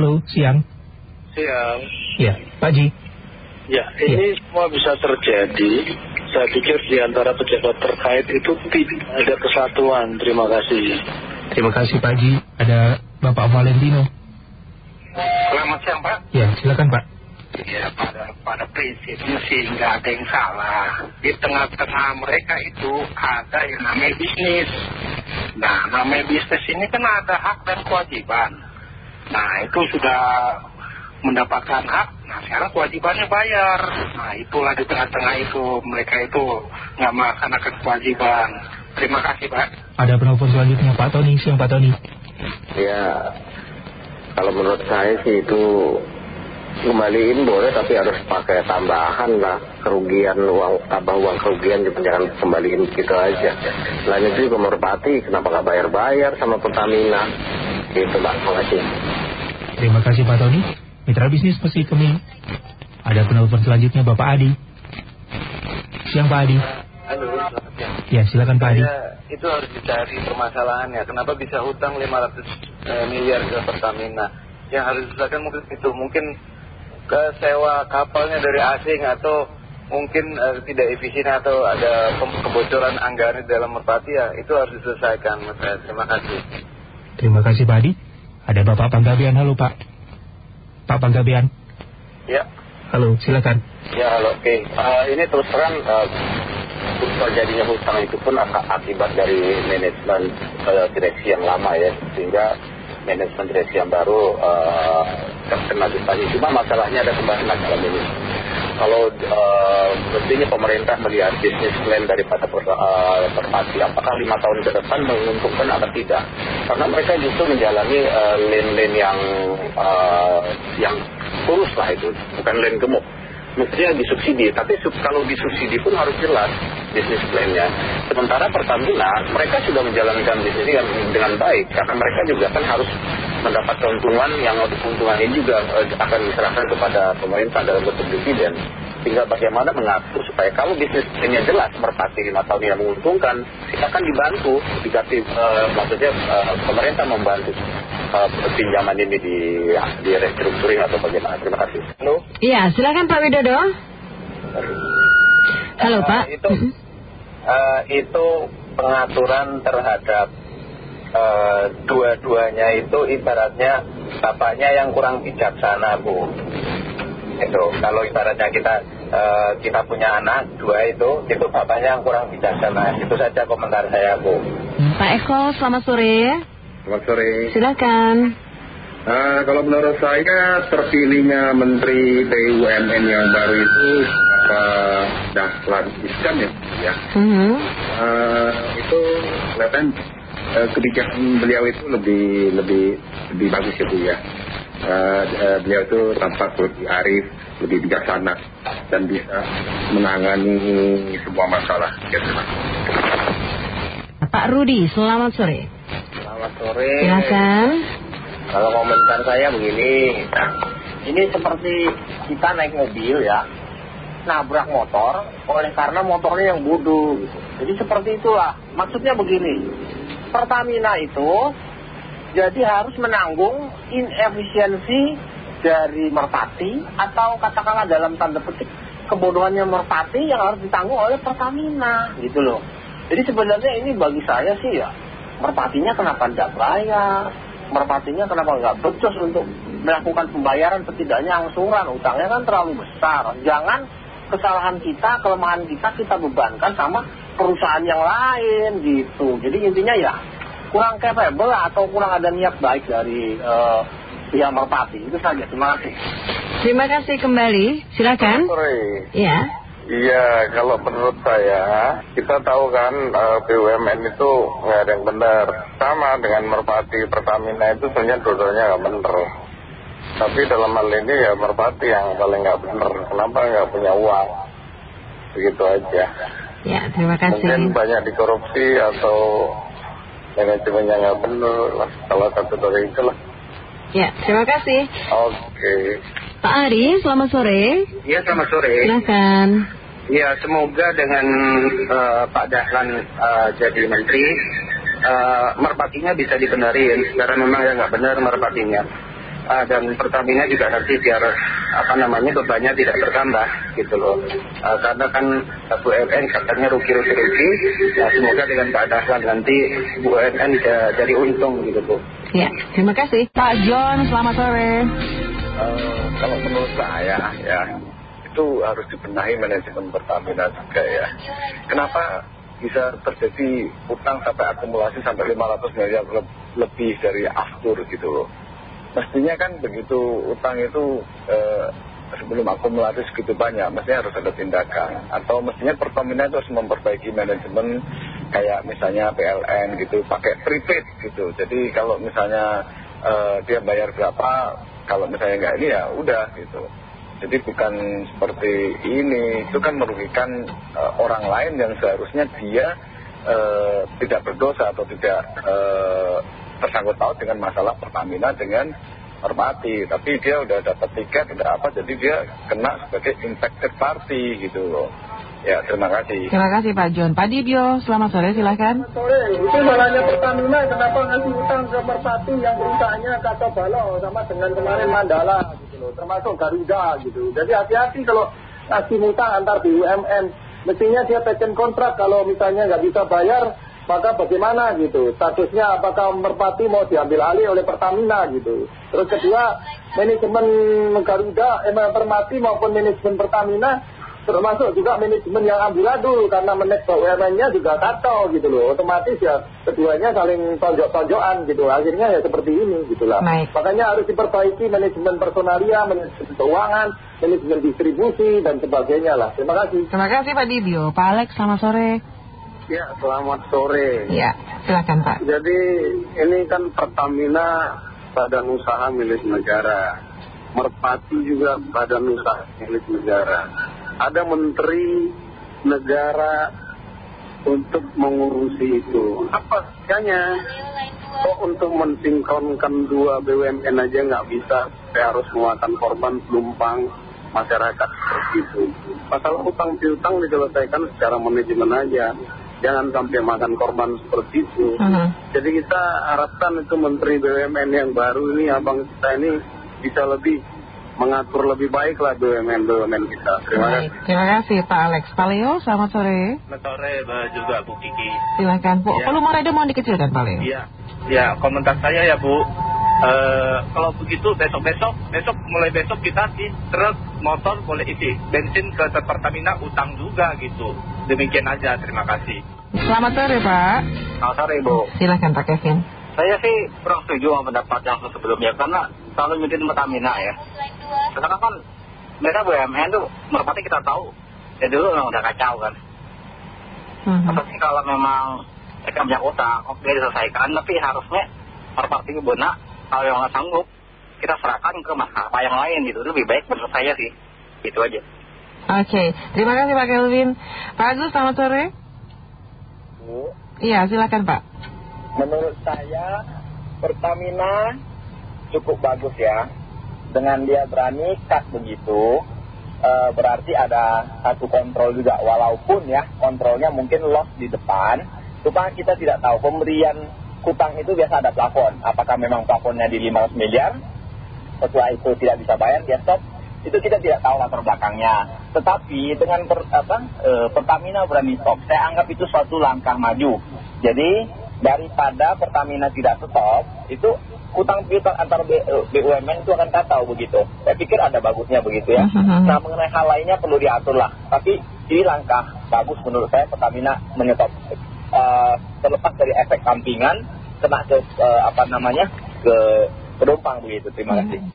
Halo, siang. Siang. Ya, Pak Ji. Ya, ini semua bisa terjadi. Saya pikir di antara pejabat terkait itu tidak ada kesatuan. Terima kasih. Terima kasih Pak Ji. Ada Bapak Valentino. Selamat siang Pak. Ya, silakan Pak. Ya pada pada prinsipnya sih nggak ada yang salah. Di tengah-tengah mereka itu ada yang namanya bisnis. Nah namanya bisnis ini kan ada hak dan kewajiban. Nah itu sudah mendapatkan hak. Nah sekarang kewajibannya bayar. Nah itulah di tengah-tengah itu mereka itu nggak melaksanakan kewajiban. Terima kasih Pak. Ada penelpon selanjutnya Pak Tony. Siang Pak Tony. Ya, kalau menurut saya sih itu kembaliin boleh tapi harus pakai tambahan lah kerugian uang tambah uang kerugian juga jangan kembaliin gitu aja selain itu juga merpati kenapa nggak bayar-bayar sama Pertamina gitu mbak terima kasih Terima kasih Pak Tony. Mitra bisnis mesti kami. Ada penelpon selanjutnya Bapak Adi. Siang Pak Adi. Halo, selamat siang. Ya, silakan Pak Adi. Itu harus dicari permasalahannya. Kenapa bisa hutang 500 eh, miliar ke Pertamina? Yang harus diselesaikan mungkin itu. Mungkin ke sewa kapalnya dari asing atau mungkin eh, tidak efisien atau ada kebocoran anggaran dalam merpati ya. Itu harus diselesaikan. Mas. Terima kasih. Terima kasih Pak Adi. Ada Bapak Panggabean. Halo Pak. Pak Panggabean. ya Halo, silakan. ya halo oke Eh, ini terus terang eh, terjadinya hutang itu pun ak- akibat dari manajemen eh, direksi yang lama ya sehingga manajemen direksi yang baru eh, terkena getahnya cuma masalahnya ada kembali masalah ini kalau eh, mestinya pemerintah melihat bisnis plan daripada per, eh, apakah lima tahun ke depan menguntungkan atau tidak? Karena mereka justru menjalani eh, lane-lane yang yang lurus lah itu. Bukan lane gemuk. Mestinya disubsidi. Tapi sub- kalau disubsidi pun harus jelas bisnis plan-nya sementara Pertamina mereka sudah menjalankan bisnis dengan, dengan baik. Karena mereka juga kan harus mendapat keuntungan yang keuntungan ini juga eh, akan diserahkan kepada pemerintah dalam bentuk dividen. Tinggal bagaimana mengatur supaya kalau bisnis plan-nya jelas merpati lima tahun yang menguntungkan kita akan dibantu. Dikasih eh, maksudnya eh, pemerintah membantu eh, pinjaman ini di, di restructuring atau bagaimana. Terima kasih. Halo? Iya, silakan Pak Widodo. Halo Pak. Itu, eh, itu pengaturan terhadap dua-duanya itu ibaratnya bapaknya yang kurang bijaksana bu. Itu kalau ibaratnya kita eh, kita punya anak dua itu itu bapaknya yang kurang bijaksana. Itu saja komentar saya bu. Pak Eko, selamat sore. Selamat sore. Silakan. Nah, kalau menurut saya terpilihnya Menteri BUMN yang baru itu Pak Dahlan Iskan ya, ya. Eh, itu kelihatan eh, kebijakan beliau itu lebih lebih lebih bagus ya Bu ya. Eh, eh, beliau itu tampak lebih arif, lebih bijaksana dan bisa menangani semua masalah. Ya, terima kasih. Pak Rudi, selamat sore. Selamat sore. Silakan. Kalau komentar saya begini, ini seperti kita naik mobil ya, nabrak motor oleh karena motornya yang bodoh gitu. Jadi seperti itulah. Maksudnya begini, Pertamina itu jadi harus menanggung inefisiensi dari Merpati atau katakanlah dalam tanda petik kebodohannya Merpati yang harus ditanggung oleh Pertamina gitu loh. Jadi sebenarnya ini bagi saya sih ya, Merpatinya kenapa tidak bayar? Merpatinya kenapa nggak becus untuk melakukan pembayaran setidaknya angsuran utangnya kan terlalu besar. Jangan kesalahan kita, kelemahan kita kita bebankan sama perusahaan yang lain gitu. Jadi intinya ya kurang capable atau kurang ada niat baik dari eh, pihak Merpati itu saja. Terima kasih. Terima kasih kembali. Silakan. Sore. Iya. Iya, kalau menurut saya, kita tahu kan eh, BUMN itu nggak ada yang benar. Sama dengan Merpati, Pertamina itu sebenarnya dua-duanya nggak benar. Tapi dalam hal ini ya Merpati yang paling nggak benar. Kenapa nggak punya uang? Begitu aja. Ya, terima kasih. Mungkin banyak dikorupsi atau manajemennya nggak benar. lah. Salah satu dari itu lah. Ya, terima kasih. Oke. Pak Ari, selamat sore. Ya selamat sore. Silakan. Ya semoga dengan eh, Pak Dahlan eh, jadi menteri eh, merpatinya bisa dibenerin karena memang ya nggak benar merpatinya. Uh, dan Pertamina juga nanti biar apa namanya bebannya tidak bertambah gitu loh. Uh, karena kan BUMN katanya rugi-rugi-rugi ya semoga dengan keadaan nanti BUMN jadi untung gitu Bu ya terima kasih. Pak John selamat sore. Uh, kalau menurut saya ya itu harus dibenahi manajemen Pertamina juga ya. Kenapa bisa terjadi utang sampai akumulasi sampai 500 miliar lebih dari aftur gitu loh mestinya kan begitu utang itu eh, sebelum akumulasi segitu banyak mestinya harus ada tindakan. Atau mestinya Pertamina itu harus memperbaiki manajemen kayak misalnya PLN gitu pakai prepaid gitu. Jadi kalau misalnya eh, dia bayar berapa kalau misalnya nggak ini ya udah gitu. Jadi bukan seperti ini. Itu kan merugikan eh, orang lain yang seharusnya dia tidak berdosa atau tidak tersangkut paut dengan masalah Pertamina dengan hormati. Tapi dia udah dapat tiket udah apa jadi dia kena sebagai infected party gitu. Loh ya terima kasih. Terima kasih Pak John. Pak Dibio selamat sore silahkan selamat sore. Itu salahnya Pertamina kenapa ngasih utang ke Merpati yang perusahaannya kacau balau sama dengan kemarin Mandala gitu loh. Termasuk Garuda gitu. Jadi hati-hati kalau ngasih utang antar BUMN mestinya dia taken kontrak kalau misalnya nggak bisa bayar maka bagaimana gitu? Statusnya apakah Merpati mau diambil alih oleh Pertamina gitu? Terus kedua manajemen Garuda eh, Merpati maupun manajemen Pertamina termasuk juga manajemen yang amburadul karena menek BUMN-nya juga kacau gitu loh. Otomatis ya keduanya saling tonjok-tonjokan gitu. Akhirnya ya seperti ini gitu lah. Makanya harus diperbaiki manajemen personalia manajemen keuangan manajemen distribusi dan sebagainya lah. Terima kasih. Terima kasih Pak Dibio. Pak Alex selamat sore Ya, selamat sore. Ya, silakan Pak. Jadi ini kan Pertamina badan usaha milik negara. Merpati juga badan usaha milik negara. Ada menteri negara untuk mengurusi itu. Apa sebenarnya? Kok untuk mensinkronkan dua BUMN aja nggak bisa, saya harus menguatkan korban penumpang masyarakat seperti itu. Masalah utang piutang diselesaikan secara manajemen aja jangan sampai makan korban seperti itu. Uh-huh. Jadi kita harapkan itu Menteri BUMN yang baru ini, abang kita ini bisa lebih mengatur lebih baik lah BUMN-BUMN kita. Terima Baik. kasih. Terima kasih Pak Alex. Pak Leo, selamat sore. Selamat sore juga Bu Kiki. Silakan Bu. Ya. Volume radio mau dikecilkan Pak Leo. Iya. Ya, komentar saya ya Bu. Uh, kalau begitu besok-besok, besok mulai besok kita di truk motor boleh isi bensin ke Pertamina utang juga gitu. Demikian aja, terima kasih. Selamat sore Pak. Selamat sore Bu. Silahkan Pak Kevin. Saya sih kurang setuju sama pendapat yang sebelumnya karena selalu nyutin Pertamina ya. Sekarang kan mereka BUMN tuh merpati kita tahu ya dulu memang udah kacau kan. -hmm. Tapi kalau memang mereka punya utang, oke diselesaikan, tapi harusnya merpati benar kalau yang nggak sanggup kita serahkan ke maskapai yang lain gitu. Lebih baik menurut saya sih. Itu aja. Oke terima kasih Pak Kelvin. Pak Agus selamat sore. Bu. Iya silakan Pak. Menurut saya Pertamina cukup bagus ya. Dengan dia berani cut begitu e, berarti ada satu kontrol juga. Walaupun ya kontrolnya mungkin loss di depan. Cuma kita tidak tahu pemberian hutang itu biasa ada plafon. Apakah memang plafonnya di 500 miliar? Setelah itu tidak bisa bayar, dia stop. Itu kita tidak tahu latar belakangnya. Tetapi dengan per, apa, e, Pertamina berani stop, saya anggap itu suatu langkah maju. Jadi daripada Pertamina tidak stop, itu hutang piutang antar BUMN e, itu akan kacau begitu. Saya pikir ada bagusnya begitu ya. Nah mengenai hal lainnya perlu diatur lah. Tapi ini langkah bagus menurut saya Pertamina menyetop uh, terlepas dari efek sampingan kena ke uh, apa namanya ke penumpang begitu. Terima kasih